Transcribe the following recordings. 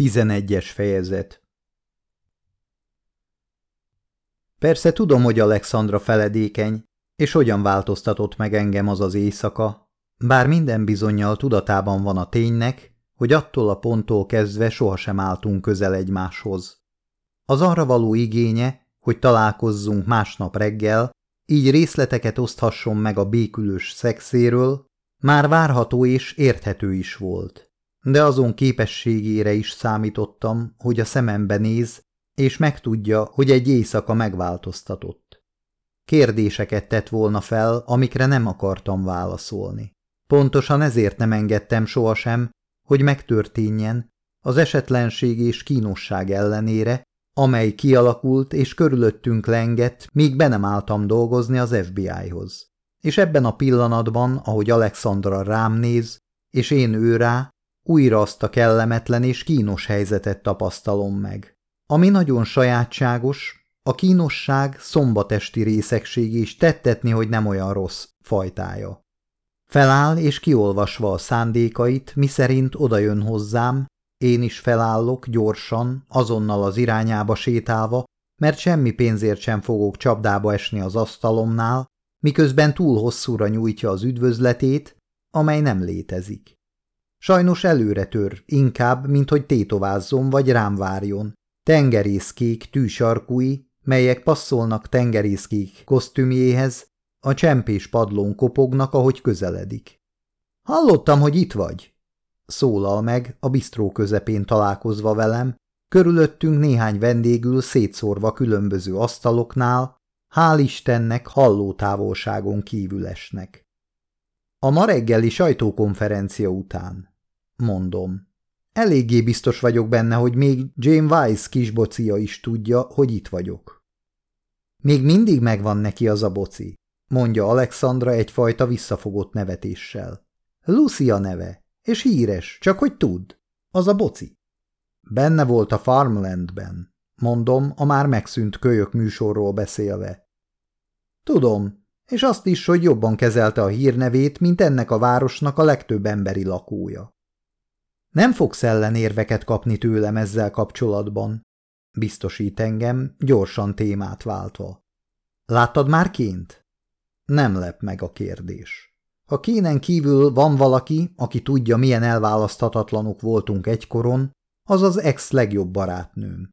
Tizenegyes fejezet. Persze tudom, hogy Alexandra feledékeny, és hogyan változtatott meg engem az az éjszaka, bár minden bizonyal tudatában van a ténynek, hogy attól a ponttól kezdve sohasem álltunk közel egymáshoz. Az arra való igénye, hogy találkozzunk másnap reggel, így részleteket oszthasson meg a békülős szexéről, már várható és érthető is volt de azon képességére is számítottam, hogy a szemembe néz, és megtudja, hogy egy éjszaka megváltoztatott. Kérdéseket tett volna fel, amikre nem akartam válaszolni. Pontosan ezért nem engedtem sohasem, hogy megtörténjen, az esetlenség és kínosság ellenére, amely kialakult és körülöttünk lengett, míg be nem álltam dolgozni az FBI-hoz. És ebben a pillanatban, ahogy Alexandra rám néz, és én ő rá, újra azt a kellemetlen és kínos helyzetet tapasztalom meg. Ami nagyon sajátságos, a kínosság szombatesti részegség is tettetni, hogy nem olyan rossz fajtája. Feláll és kiolvasva a szándékait, miszerint odajön hozzám, én is felállok gyorsan, azonnal az irányába sétálva, mert semmi pénzért sem fogok csapdába esni az asztalomnál, miközben túl hosszúra nyújtja az üdvözletét, amely nem létezik. Sajnos előre tör, inkább, mint hogy tétovázzon vagy rám várjon. Tengerészkék tűsarkúi, melyek passzolnak tengerészkék kosztümjéhez, a csempés padlón kopognak, ahogy közeledik. Hallottam, hogy itt vagy, szólal meg, a bisztró közepén találkozva velem, körülöttünk néhány vendégül szétszórva különböző asztaloknál, hál' Istennek halló távolságon kívül esnek. A ma reggeli sajtókonferencia után mondom. Eléggé biztos vagyok benne, hogy még Jane Weiss kisbocia is tudja, hogy itt vagyok. Még mindig megvan neki az a boci, mondja Alexandra egyfajta visszafogott nevetéssel. Lucia neve, és híres, csak hogy tud. Az a boci. Benne volt a Farmlandben, mondom, a már megszűnt kölyök műsorról beszélve. Tudom, és azt is, hogy jobban kezelte a hírnevét, mint ennek a városnak a legtöbb emberi lakója. Nem fogsz ellenérveket kapni tőlem ezzel kapcsolatban, biztosít engem, gyorsan témát váltva. Láttad már ként? Nem lep meg a kérdés. Ha kénen kívül van valaki, aki tudja, milyen elválaszthatatlanok voltunk egykoron, az az ex legjobb barátnőm.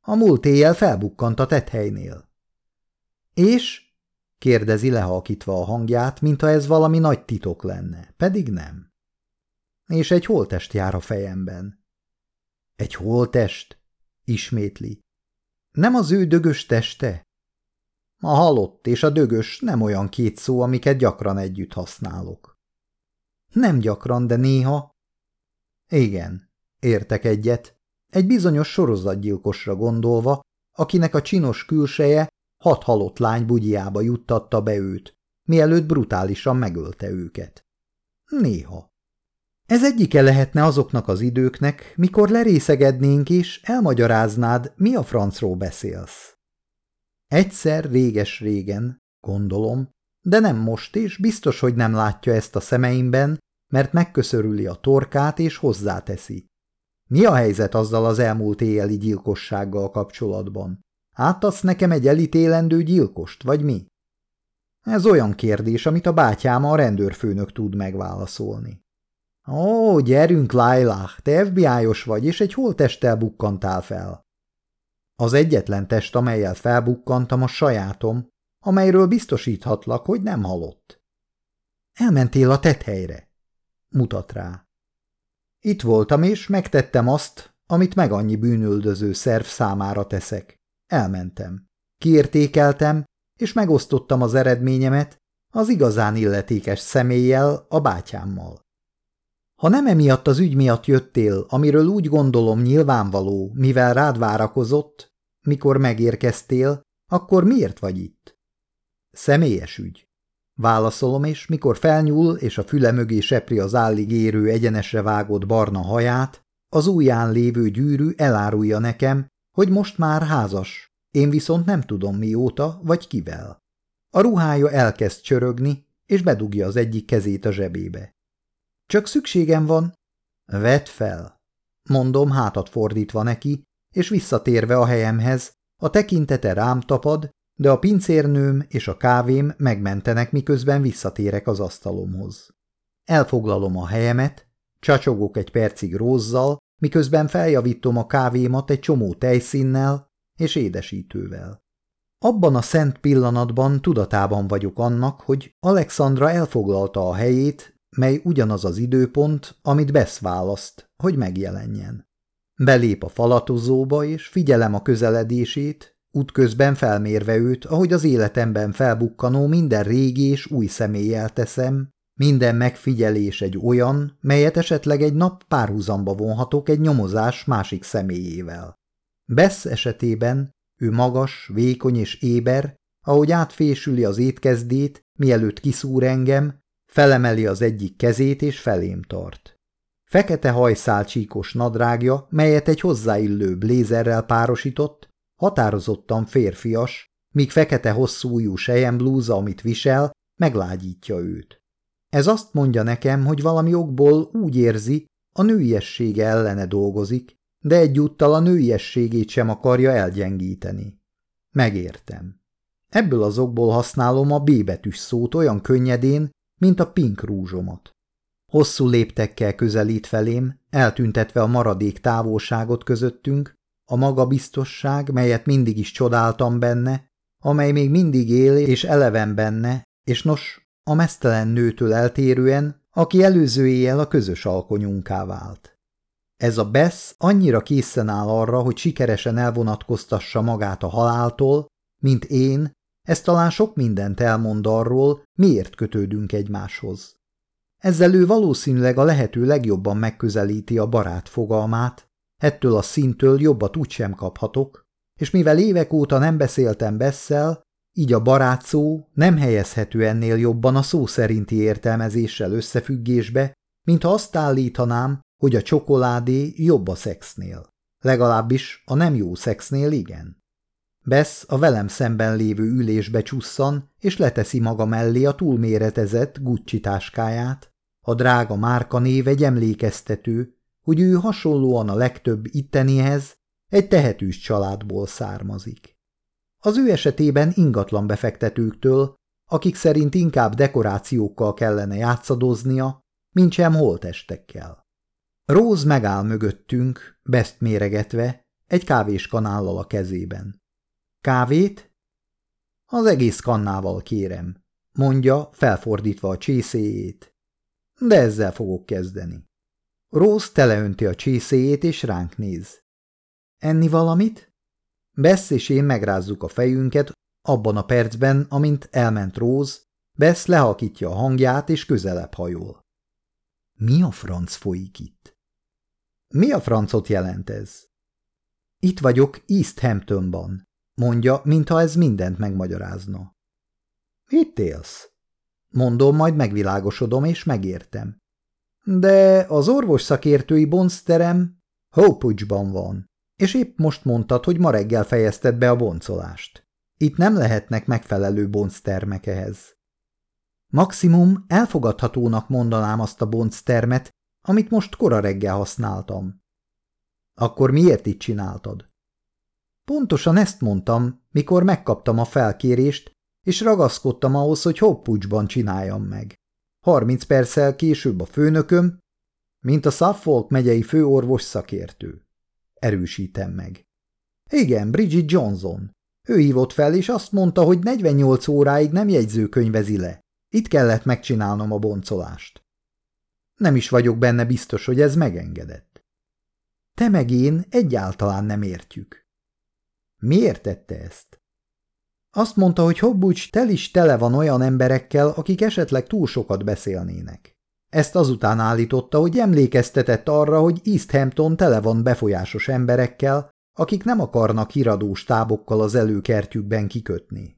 A múlt éjjel felbukkant a tethelynél. És? kérdezi lehalkítva a hangját, mintha ez valami nagy titok lenne, pedig nem és egy holtest jár a fejemben. Egy holtest? Ismétli. Nem az ő dögös teste? A halott és a dögös nem olyan két szó, amiket gyakran együtt használok. Nem gyakran, de néha. Igen, értek egyet. Egy bizonyos sorozatgyilkosra gondolva, akinek a csinos külseje hat halott lány bugyjába juttatta be őt, mielőtt brutálisan megölte őket. Néha. Ez egyike lehetne azoknak az időknek, mikor lerészegednénk és elmagyaráznád, mi a francról beszélsz. Egyszer réges-régen, gondolom, de nem most, és biztos, hogy nem látja ezt a szemeimben, mert megköszörüli a torkát és hozzáteszi. Mi a helyzet azzal az elmúlt éjjeli gyilkossággal kapcsolatban? Átadsz nekem egy elítélendő gyilkost, vagy mi? Ez olyan kérdés, amit a bátyám a rendőrfőnök tud megválaszolni. Ó, gyerünk, Lailah, te FBI-os vagy, és egy holttesttel bukkantál fel. Az egyetlen test, amelyel felbukkantam, a sajátom, amelyről biztosíthatlak, hogy nem halott. Elmentél a tethelyre. Mutat rá. Itt voltam, és megtettem azt, amit meg annyi bűnöldöző szerv számára teszek. Elmentem. Kiértékeltem, és megosztottam az eredményemet az igazán illetékes személlyel, a bátyámmal. Ha nem emiatt az ügy miatt jöttél, amiről úgy gondolom nyilvánvaló, mivel rád várakozott, mikor megérkeztél, akkor miért vagy itt? Személyes ügy. Válaszolom, és mikor felnyúl, és a füle mögé sepri az állig érő egyenesre vágott barna haját, az ujján lévő gyűrű elárulja nekem, hogy most már házas, én viszont nem tudom mióta, vagy kivel. A ruhája elkezd csörögni, és bedugja az egyik kezét a zsebébe. Csak szükségem van. Vedd fel. mondom hátat fordítva neki, és visszatérve a helyemhez, a tekintete rám tapad, de a pincérnőm és a kávém megmentenek, miközben visszatérek az asztalomhoz. Elfoglalom a helyemet, csacsogok egy percig rózzal, miközben feljavítom a kávémat egy csomó tejszínnel és édesítővel. Abban a szent pillanatban tudatában vagyok annak, hogy Alexandra elfoglalta a helyét, mely ugyanaz az időpont, amit Besz választ, hogy megjelenjen. Belép a falatozóba, és figyelem a közeledését, útközben felmérve őt, ahogy az életemben felbukkanó minden régi és új személlyel teszem, minden megfigyelés egy olyan, melyet esetleg egy nap párhuzamba vonhatok egy nyomozás másik személyével. Bess esetében ő magas, vékony és éber, ahogy átfésüli az étkezdét, mielőtt kiszúr engem, felemeli az egyik kezét és felém tart. Fekete hajszálcsíkos nadrágja, melyet egy hozzáillő blézerrel párosított, határozottan férfias, míg fekete hosszújú sejemblúza, amit visel, meglágyítja őt. Ez azt mondja nekem, hogy valami okból úgy érzi, a nőiessége ellene dolgozik, de egyúttal a nőiességét sem akarja elgyengíteni. Megértem. Ebből az okból használom a B betűs szót olyan könnyedén, mint a pink rúzsomat. Hosszú léptekkel közelít felém, eltüntetve a maradék távolságot közöttünk, a magabiztosság, melyet mindig is csodáltam benne, amely még mindig él és eleven benne, és nos, a mesztelen nőtől eltérően, aki előző éjjel a közös alkonyunká vált. Ez a Bess annyira készen áll arra, hogy sikeresen elvonatkoztassa magát a haláltól, mint én, ez talán sok mindent elmond arról, miért kötődünk egymáshoz. Ezzel ő valószínűleg a lehető legjobban megközelíti a barát fogalmát, ettől a szintől jobbat úgysem kaphatok, és mivel évek óta nem beszéltem Besszel, így a barát szó nem helyezhető ennél jobban a szó szerinti értelmezéssel összefüggésbe, mint ha azt állítanám, hogy a csokoládé jobb a szexnél. Legalábbis a nem jó szexnél igen. Bess a velem szemben lévő ülésbe csusszan, és leteszi maga mellé a túlméretezett Gucci táskáját. A drága márka név emlékeztető, hogy ő hasonlóan a legtöbb ittenihez egy tehetős családból származik. Az ő esetében ingatlan befektetőktől, akik szerint inkább dekorációkkal kellene játszadoznia, mint sem holtestekkel. Rose megáll mögöttünk, best méregetve, egy kanállal a kezében. Kávét? Az egész kannával kérem, mondja, felfordítva a csészéjét. De ezzel fogok kezdeni. Rose teleönti a csészéjét és ránk néz. Enni valamit? Bess és én megrázzuk a fejünket, abban a percben, amint elment Rose, Bess lehakítja a hangját és közelebb hajol. Mi a franc folyik itt? Mi a francot jelent ez? Itt vagyok East Hamptonban, mondja, mintha ez mindent megmagyarázna. Itt élsz? Mondom, majd megvilágosodom és megértem. De az orvos szakértői bonzterem Hopucsban van, és épp most mondtad, hogy ma reggel fejezted be a boncolást. Itt nem lehetnek megfelelő bonctermek ehhez. Maximum elfogadhatónak mondanám azt a bonctermet, amit most kora reggel használtam. Akkor miért itt csináltad? Pontosan ezt mondtam, mikor megkaptam a felkérést, és ragaszkodtam ahhoz, hogy hoppucsban csináljam meg. Harminc perccel később a főnököm, mint a Suffolk megyei főorvos szakértő. Erősítem meg. Igen, Bridget Johnson. Ő hívott fel, és azt mondta, hogy 48 óráig nem jegyzőkönyvezi le. Itt kellett megcsinálnom a boncolást. Nem is vagyok benne biztos, hogy ez megengedett. Te meg én egyáltalán nem értjük. Miért tette ezt? Azt mondta, hogy Hobbucs tel is tele van olyan emberekkel, akik esetleg túl sokat beszélnének. Ezt azután állította, hogy emlékeztetett arra, hogy East Hampton tele van befolyásos emberekkel, akik nem akarnak híradós tábokkal az előkertjükben kikötni.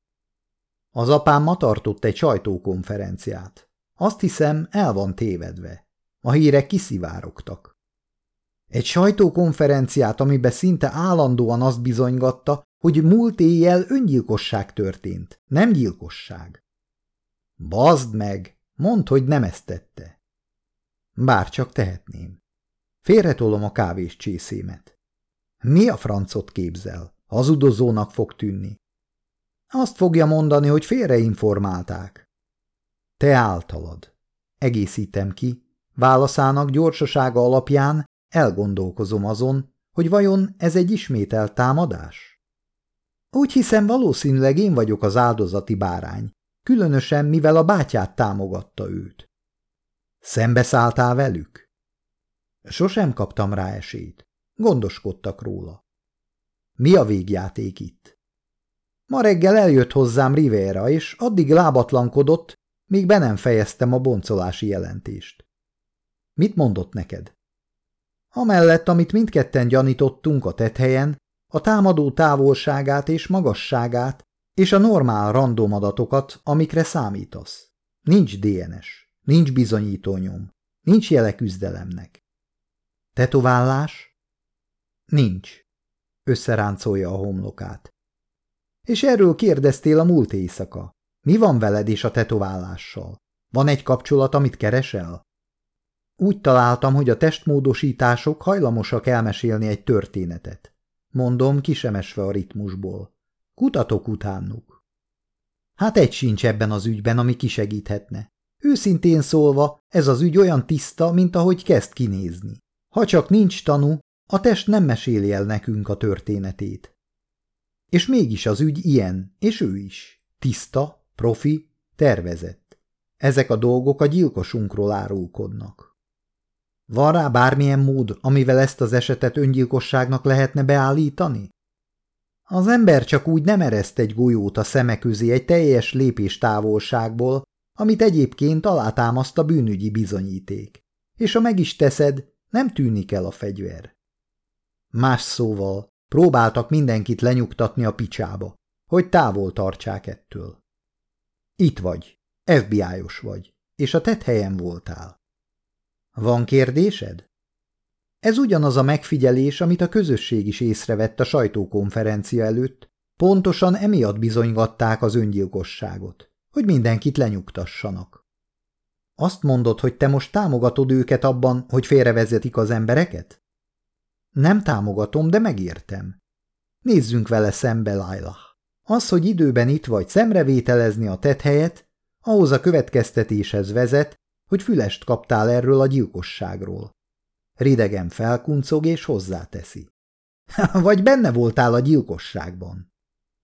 Az apám ma tartott egy sajtókonferenciát. Azt hiszem, el van tévedve. A hírek kiszivárogtak. Egy sajtókonferenciát, amiben szinte állandóan azt bizonygatta, hogy múlt éjjel öngyilkosság történt, nem gyilkosság. Bazd meg, mondd, hogy nem ezt tette. Bár csak tehetném. Félretolom a kávés csészémet. Mi a francot képzel? Hazudozónak fog tűnni. Azt fogja mondani, hogy félreinformálták. Te általad. Egészítem ki. Válaszának gyorsasága alapján elgondolkozom azon, hogy vajon ez egy ismételt támadás? Úgy hiszem valószínűleg én vagyok az áldozati bárány, különösen mivel a bátyát támogatta őt. Szembeszálltál velük? Sosem kaptam rá esélyt. Gondoskodtak róla. Mi a végjáték itt? Ma reggel eljött hozzám Rivera, és addig lábatlankodott, míg be nem fejeztem a boncolási jelentést. Mit mondott neked? Amellett, amit mindketten gyanítottunk a tethelyen, a támadó távolságát és magasságát, és a normál random adatokat, amikre számítasz. Nincs DNS, nincs bizonyítónyom, nincs jele küzdelemnek. Tetoválás? Nincs. Összeráncolja a homlokát. És erről kérdeztél a múlt éjszaka. Mi van veled és a tetoválással? Van egy kapcsolat, amit keresel? Úgy találtam, hogy a testmódosítások hajlamosak elmesélni egy történetet. Mondom, kisemesve a ritmusból. Kutatok utánuk. Hát egy sincs ebben az ügyben, ami kisegíthetne. Őszintén szólva, ez az ügy olyan tiszta, mint ahogy kezd kinézni. Ha csak nincs tanú, a test nem meséli el nekünk a történetét. És mégis az ügy ilyen, és ő is. Tiszta, profi, tervezett. Ezek a dolgok a gyilkosunkról árulkodnak. Van rá bármilyen mód, amivel ezt az esetet öngyilkosságnak lehetne beállítani? Az ember csak úgy nem ereszt egy golyót a szeme közé egy teljes lépés távolságból, amit egyébként alátámaszt a bűnügyi bizonyíték. És ha meg is teszed, nem tűnik el a fegyver. Más szóval, próbáltak mindenkit lenyugtatni a picsába, hogy távol tartsák ettől. Itt vagy, FBI-os vagy, és a tett helyen voltál. Van kérdésed? Ez ugyanaz a megfigyelés, amit a közösség is észrevett a sajtókonferencia előtt, pontosan emiatt bizonygatták az öngyilkosságot, hogy mindenkit lenyugtassanak. Azt mondod, hogy te most támogatod őket abban, hogy félrevezetik az embereket? Nem támogatom, de megértem. Nézzünk vele szembe, Lailah. Az, hogy időben itt vagy szemrevételezni a tett helyet, ahhoz a következtetéshez vezet, hogy fülest kaptál erről a gyilkosságról. Ridegen felkuncog és hozzáteszi. Vagy benne voltál a gyilkosságban.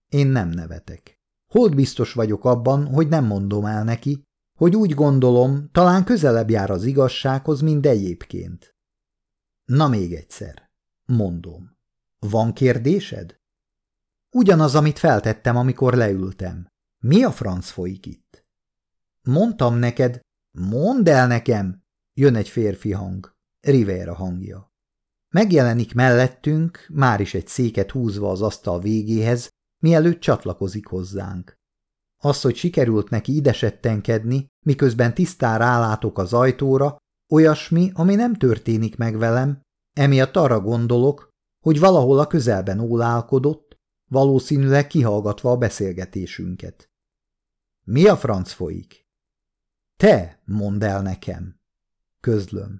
Én nem nevetek. Hold biztos vagyok abban, hogy nem mondom el neki, hogy úgy gondolom, talán közelebb jár az igazsághoz, mint egyébként. Na még egyszer. Mondom. Van kérdésed? Ugyanaz, amit feltettem, amikor leültem. Mi a franc folyik itt? Mondtam neked, mondd el nekem, jön egy férfi hang, Rivera hangja. Megjelenik mellettünk, már is egy széket húzva az asztal végéhez, mielőtt csatlakozik hozzánk. Az, hogy sikerült neki idesettenkedni, miközben tisztán rálátok az ajtóra, olyasmi, ami nem történik meg velem, emiatt arra gondolok, hogy valahol a közelben ólálkodott, valószínűleg kihallgatva a beszélgetésünket. Mi a franc folyik? Te, mondd el nekem. Közlöm.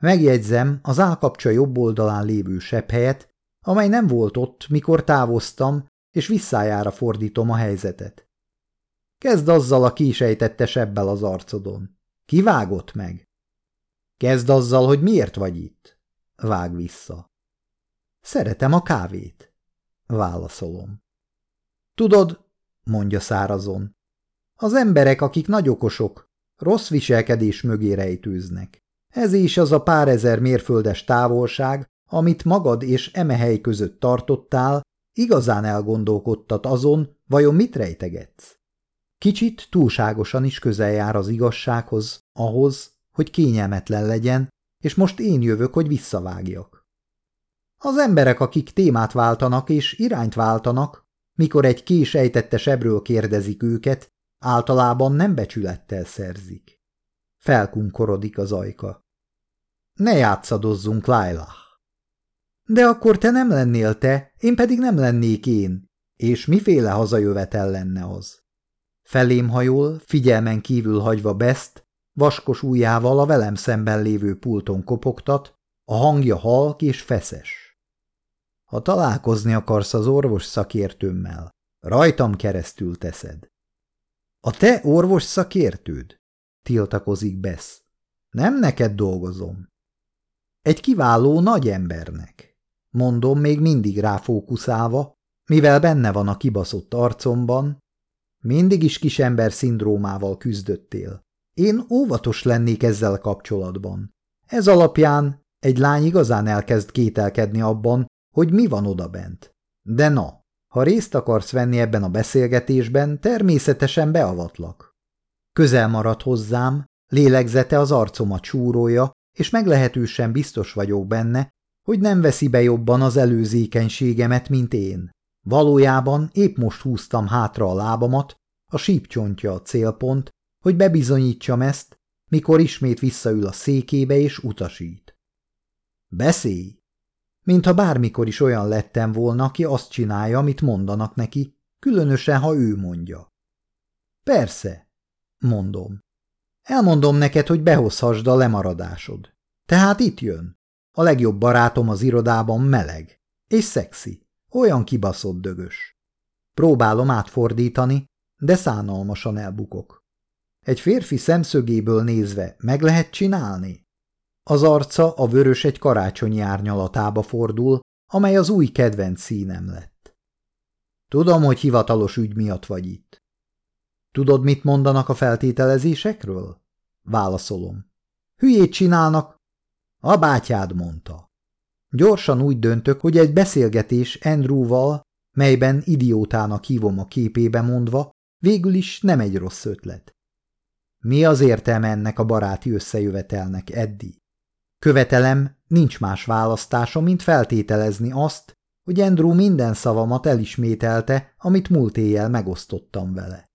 Megjegyzem az állkapcsa jobb oldalán lévő sebb helyet, amely nem volt ott, mikor távoztam, és visszájára fordítom a helyzetet. Kezd azzal a kisejtette sebbel az arcodon. Kivágott meg? Kezd azzal, hogy miért vagy itt? Vág vissza. Szeretem a kávét. Válaszolom. Tudod, mondja szárazon, az emberek, akik nagy okosok, rossz viselkedés mögé rejtőznek. Ez is az a pár ezer mérföldes távolság, amit magad és emehely között tartottál, igazán elgondolkodtat azon, vajon mit rejtegetsz. Kicsit túlságosan is közel jár az igazsághoz, ahhoz, hogy kényelmetlen legyen, és most én jövök, hogy visszavágjak. Az emberek, akik témát váltanak és irányt váltanak, mikor egy kés ejtette sebről kérdezik őket, általában nem becsülettel szerzik. Felkunkorodik az ajka. Ne játszadozzunk, Lailah. De akkor te nem lennél te, én pedig nem lennék én, és miféle hazajövetel lenne az? Felém hajol, figyelmen kívül hagyva Best, vaskos ujjával a velem szemben lévő pulton kopogtat, A hangja halk és feszes. Ha találkozni akarsz az orvos szakértőmmel, rajtam keresztül teszed. A te orvos szakértőd? tiltakozik Besz. Nem neked dolgozom. Egy kiváló nagy embernek. Mondom még mindig ráfókuszálva, mivel benne van a kibaszott arcomban. Mindig is kisember szindrómával küzdöttél. Én óvatos lennék ezzel kapcsolatban. Ez alapján egy lány igazán elkezd kételkedni abban, hogy mi van odabent. De na, ha részt akarsz venni ebben a beszélgetésben, természetesen beavatlak. Közel marad hozzám, lélegzete az arcomat csúrója, és meglehetősen biztos vagyok benne, hogy nem veszi be jobban az előzékenységemet, mint én. Valójában épp most húztam hátra a lábamat, a sípcsontja a célpont, hogy bebizonyítsam ezt, mikor ismét visszaül a székébe és utasít. Beszélj! Mintha bármikor is olyan lettem volna, aki azt csinálja, amit mondanak neki, különösen, ha ő mondja. Persze, mondom. Elmondom neked, hogy behozhassd a lemaradásod. Tehát itt jön. A legjobb barátom az irodában meleg. És szexi. Olyan kibaszott dögös. Próbálom átfordítani, de szánalmasan elbukok. Egy férfi szemszögéből nézve meg lehet csinálni? Az arca a vörös egy karácsonyi árnyalatába fordul, amely az új kedvenc színem lett. Tudom, hogy hivatalos ügy miatt vagy itt. Tudod, mit mondanak a feltételezésekről? Válaszolom. Hülyét csinálnak. A bátyád mondta. Gyorsan úgy döntök, hogy egy beszélgetés Andrewval, melyben idiótának hívom a képébe mondva, végül is nem egy rossz ötlet. Mi az értelme ennek a baráti összejövetelnek, Eddi? Követelem, nincs más választásom, mint feltételezni azt, hogy Andrew minden szavamat elismételte, amit múlt éjjel megosztottam vele.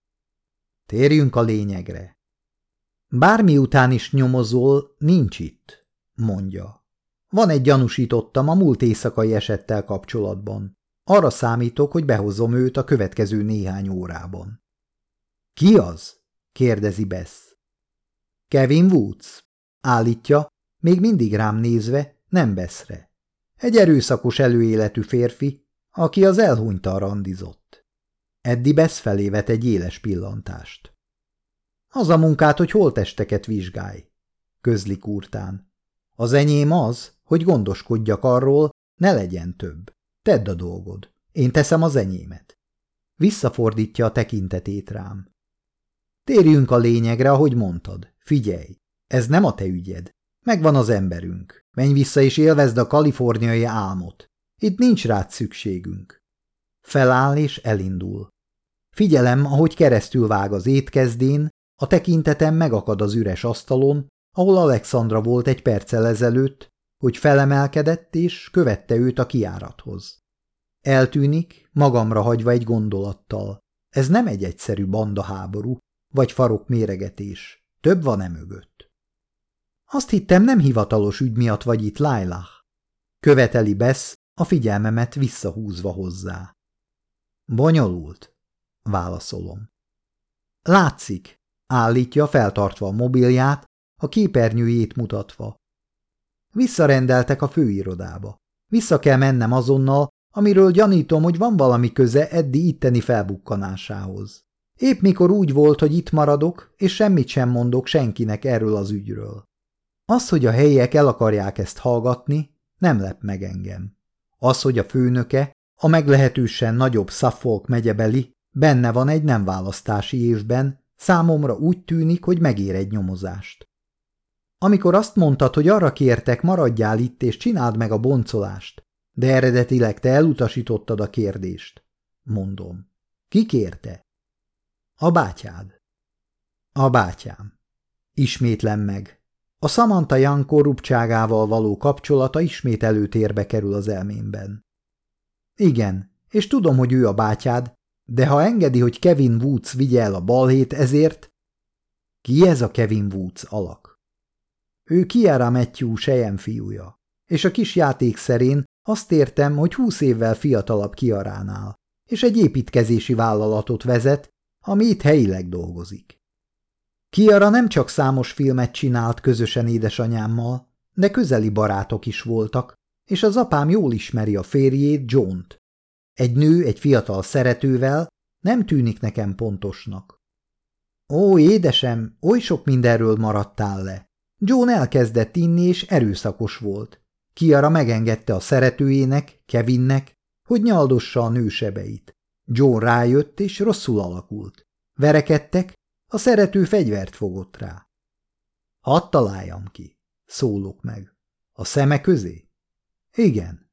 Térjünk a lényegre. Bármi után is nyomozol, nincs itt, mondja. Van egy gyanúsítottam a múlt éjszakai esettel kapcsolatban. Arra számítok, hogy behozom őt a következő néhány órában. Ki az? kérdezi Bess. Kevin Woods, állítja, még mindig rám nézve, nem Bessre. Egy erőszakos előéletű férfi, aki az elhunytal randizott. Eddi Bess felé vet egy éles pillantást. Az a munkát, hogy holtesteket vizsgálj, közli kurtán. Az enyém az, hogy gondoskodjak arról, ne legyen több. Tedd a dolgod. Én teszem az enyémet. Visszafordítja a tekintetét rám. Térjünk a lényegre, ahogy mondtad. Figyelj, ez nem a te ügyed. Megvan az emberünk. Menj vissza és élvezd a kaliforniai álmot. Itt nincs rád szükségünk. Feláll és elindul. Figyelem, ahogy keresztül vág az étkezdén, a tekintetem megakad az üres asztalon, ahol Alexandra volt egy perccel ezelőtt, hogy felemelkedett és követte őt a kiárathoz. Eltűnik, magamra hagyva egy gondolattal. Ez nem egy egyszerű bandaháború, vagy farok méregetés. Több van-e mögött? Azt hittem, nem hivatalos ügy miatt vagy itt, Lailah. Követeli Bess, a figyelmemet visszahúzva hozzá. Bonyolult, válaszolom. Látszik, állítja feltartva a mobilját, a képernyőjét mutatva. Visszarendeltek a főirodába. Vissza kell mennem azonnal, amiről gyanítom, hogy van valami köze Eddi itteni felbukkanásához. Épp mikor úgy volt, hogy itt maradok, és semmit sem mondok senkinek erről az ügyről. Az, hogy a helyiek el akarják ezt hallgatni, nem lep meg engem. Az, hogy a főnöke, a meglehetősen nagyobb Suffolk megyebeli, benne van egy nem választási évben, számomra úgy tűnik, hogy megér egy nyomozást. Amikor azt mondtad, hogy arra kértek, maradjál itt és csináld meg a boncolást, de eredetileg te elutasítottad a kérdést. Mondom. Ki kérte? A bátyád. A bátyám. Ismétlem meg. A Samantha Young korruptságával való kapcsolata ismét előtérbe kerül az elmémben. Igen, és tudom, hogy ő a bátyád, de ha engedi, hogy Kevin Woods vigye el a balhét ezért... Ki ez a Kevin Woods alak? Ő Kiara Matthew sejem fiúja, és a kis játék szerén azt értem, hogy húsz évvel fiatalabb Kiaránál, és egy építkezési vállalatot vezet, ami itt helyileg dolgozik. Kiara nem csak számos filmet csinált közösen édesanyámmal, de közeli barátok is voltak, és az apám jól ismeri a férjét, John-t. Egy nő egy fiatal szeretővel nem tűnik nekem pontosnak. Ó, édesem, oly sok mindenről maradtál le. John elkezdett inni, és erőszakos volt. Kiara megengedte a szeretőjének, Kevinnek, hogy nyaldossa a nősebeit. John rájött, és rosszul alakult. Verekedtek, a szerető fegyvert fogott rá. Hadd találjam ki, szólok meg. A szeme közé? Igen.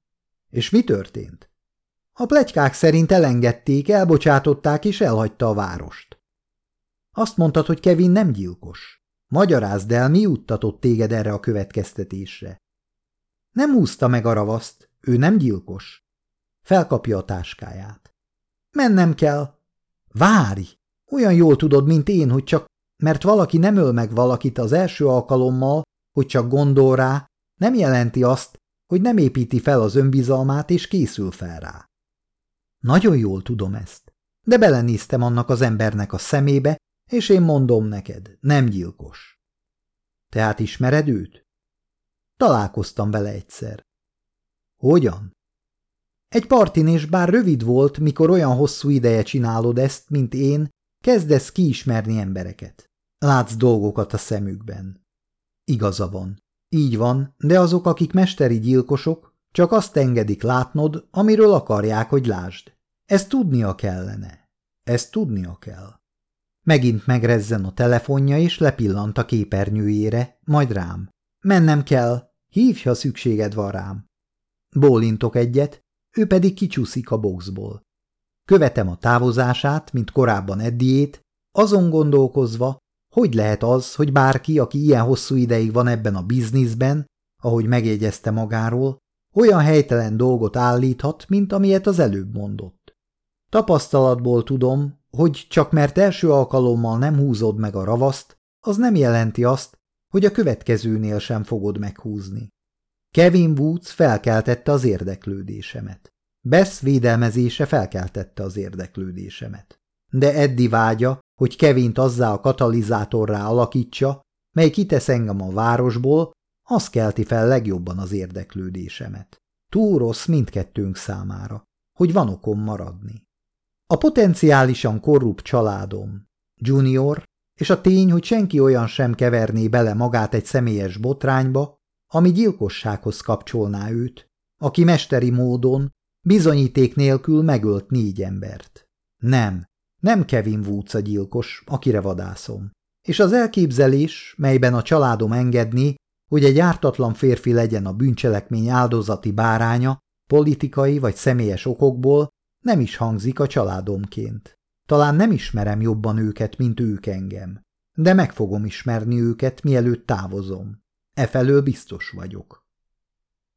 És mi történt? A plegykák szerint elengedték, elbocsátották és elhagyta a várost. Azt mondtad, hogy Kevin nem gyilkos. Magyarázd el, mi uttatott téged erre a következtetésre. Nem úszta meg a ravaszt, ő nem gyilkos. Felkapja a táskáját. Mennem kell. Várj! Olyan jól tudod, mint én, hogy csak mert valaki nem öl meg valakit az első alkalommal, hogy csak gondol rá, nem jelenti azt, hogy nem építi fel az önbizalmát és készül fel rá. Nagyon jól tudom ezt, de belenéztem annak az embernek a szemébe, és én mondom neked, nem gyilkos. Tehát ismered őt? Találkoztam vele egyszer. Hogyan? Egy partin, és bár rövid volt, mikor olyan hosszú ideje csinálod ezt, mint én, kezdesz kiismerni embereket. Látsz dolgokat a szemükben. Igaza van. Így van, de azok, akik mesteri gyilkosok, csak azt engedik látnod, amiről akarják, hogy lásd. Ezt tudnia kellene. Ezt tudnia kell. Megint megrezzen a telefonja, és lepillant a képernyőjére, majd rám. Mennem kell, hívj, ha szükséged van rám. Bólintok egyet, ő pedig kicsúszik a boxból. Követem a távozását, mint korábban Eddiét, azon gondolkozva, hogy lehet az, hogy bárki, aki ilyen hosszú ideig van ebben a bizniszben, ahogy megjegyezte magáról, olyan helytelen dolgot állíthat, mint amilyet az előbb mondott. Tapasztalatból tudom, hogy csak mert első alkalommal nem húzod meg a ravaszt, az nem jelenti azt, hogy a következőnél sem fogod meghúzni. Kevin Woods felkeltette az érdeklődésemet. Bess védelmezése felkeltette az érdeklődésemet. De Eddi vágya, hogy Kevint azzá a katalizátorrá alakítsa, mely kitesz engem a városból, az kelti fel legjobban az érdeklődésemet. Túl rossz mindkettőnk számára, hogy van okom maradni. A potenciálisan korrupt családom, Junior, és a tény, hogy senki olyan sem keverné bele magát egy személyes botrányba, ami gyilkossághoz kapcsolná őt, aki mesteri módon, bizonyíték nélkül megölt négy embert. Nem, nem Kevin Woods a gyilkos, akire vadászom. És az elképzelés, melyben a családom engedni, hogy egy ártatlan férfi legyen a bűncselekmény áldozati báránya, politikai vagy személyes okokból, nem is hangzik a családomként. Talán nem ismerem jobban őket, mint ők engem, de meg fogom ismerni őket, mielőtt távozom. Efelől biztos vagyok.